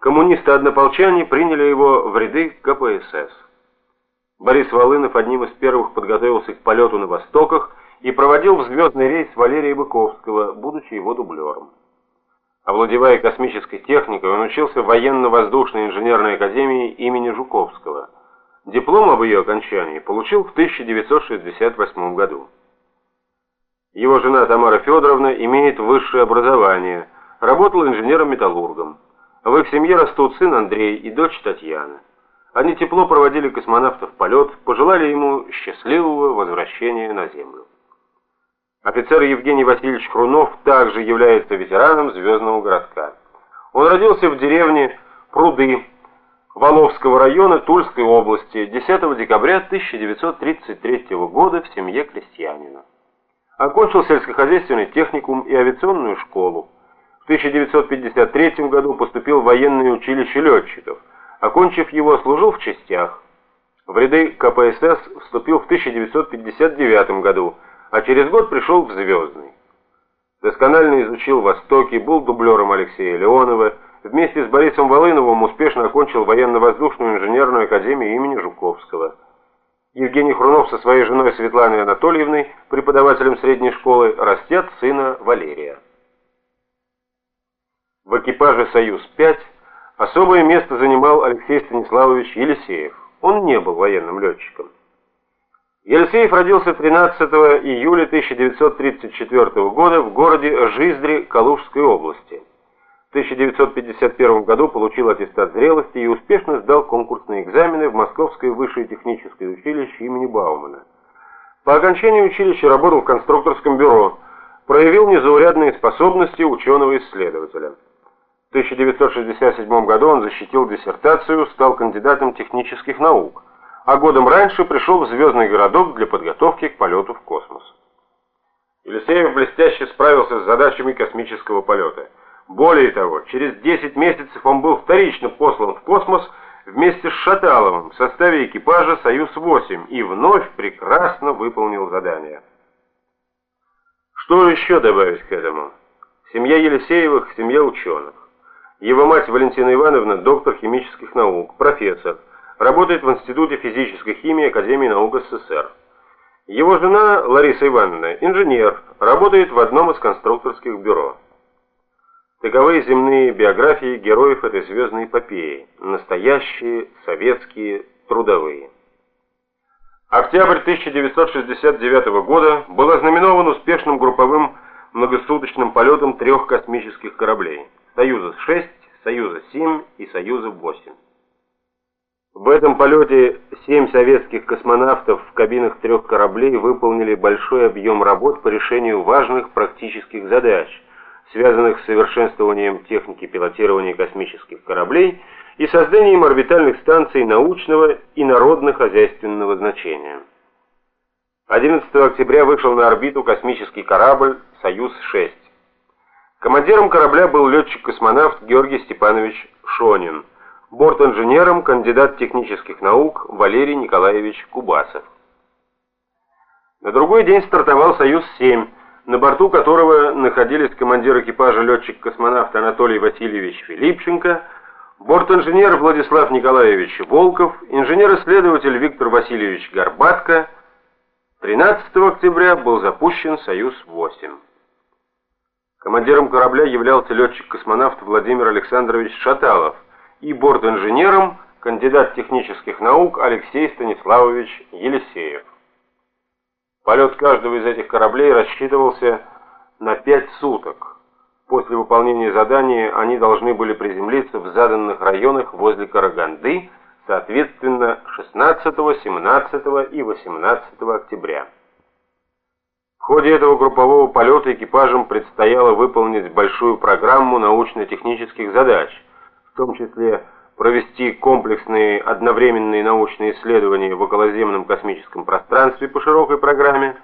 Коммунисты-однополчане приняли его в ряды КПСС. Борис Волынов одним из первых подготовился к полету на Востоках и проводил в звездный рейс Валерия Быковского, будучи его дублером. Овладевая космической техникой, он учился в военно-воздушной инженерной академии имени Жуковского. Диплом об ее окончании получил в 1968 году. Его жена Тамара Федоровна имеет высшее образование, работала инженером-металлургом. В их семье растут сын Андрей и дочь Татьяна. Они тепло проводили космонавта в полет, пожелали ему счастливого возвращения на Землю. Офицер Евгений Васильевич Хрунов также является ветераном звездного городка. Он родился в деревне Пруды Воловского района Тульской области 10 декабря 1933 года в семье крестьянина. Окончил сельскохозяйственный техникум и авиационную школу. В 1953 году поступил в военное училище летчиков. Окончив его, служил в частях. В ряды КПСС вступил в 1959 году, а через год пришел в Звездный. Досконально изучил Востоки, был дублером Алексея Леонова, вместе с Борисом Волыновым успешно окончил военно-воздушную инженерную академию имени Жуковского. Евгений Хрунов со своей женой Светланой Анатольевной, преподавателем средней школы, растят сына Валерия. В экипаже «Союз-5» особое место занимал Алексей Станиславович Елисеев. Он не был военным летчиком. Елисеев родился 13 июля 1934 года в городе Жиздре Калужской области. В 1951 году получил аттестат зрелости и успешно сдал конкурсные экзамены в Московское высшее техническое училище имени Баумана. По окончании училища работал в конструкторском бюро, проявил незаурядные способности ученого-исследователя. В 1967 году он защитил диссертацию, стал кандидатом технических наук а годом раньше пришел в звездный городок для подготовки к полету в космос. Елисеев блестяще справился с задачами космического полета. Более того, через 10 месяцев он был вторично послан в космос вместе с Шаталовым в составе экипажа «Союз-8» и вновь прекрасно выполнил задание. Что еще добавить к этому? Семья Елисеевых – семья ученых. Его мать Валентина Ивановна – доктор химических наук, профессор, работает в Институте физической химии Академии наук СССР. Его жена Лариса Ивановна инженер, работает в одном из конструкторских бюро. Таковы земные биографии героев этой звездной эпопеи, настоящие, советские, трудовые. Октябрь 1969 года был ознаменован успешным групповым многосуточным полетом трех космических кораблей «Союза-6», «Союза-7» и «Союза-8». В этом полете семь советских космонавтов в кабинах трех кораблей выполнили большой объем работ по решению важных практических задач, связанных с совершенствованием техники пилотирования космических кораблей и созданием орбитальных станций научного и народно-хозяйственного значения. 11 октября вышел на орбиту космический корабль «Союз-6». Командиром корабля был летчик-космонавт Георгий Степанович Шонин – бортинженером кандидат технических наук Валерий Николаевич Кубасов. На другой день стартовал «Союз-7», на борту которого находились командир экипажа летчик-космонавт Анатолий Васильевич Филипченко, бортинженер Владислав Николаевич Волков, инженер-исследователь Виктор Васильевич Горбатко. 13 октября был запущен «Союз-8». Командиром корабля являлся летчик-космонавт Владимир Александрович Шаталов – и борт-инженером кандидат технических наук Алексей Станиславович Елисеев. Полет каждого из этих кораблей рассчитывался на 5 суток. После выполнения задания они должны были приземлиться в заданных районах возле Караганды, соответственно 16, 17 и 18 октября. В ходе этого группового полета экипажам предстояло выполнить большую программу научно-технических задач – в том числе провести комплексные одновременные научные исследования в околоземном космическом пространстве по широкой программе,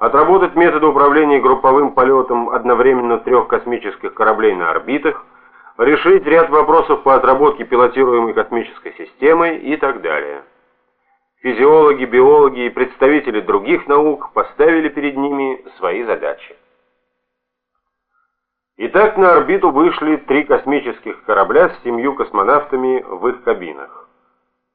отработать методы управления групповым полетом одновременно трех космических кораблей на орбитах, решить ряд вопросов по отработке пилотируемой космической системы и так далее. Физиологи, биологи и представители других наук поставили перед ними свои задачи. Итак, на орбиту вышли три космических корабля с семью космонавтами в их кабинах.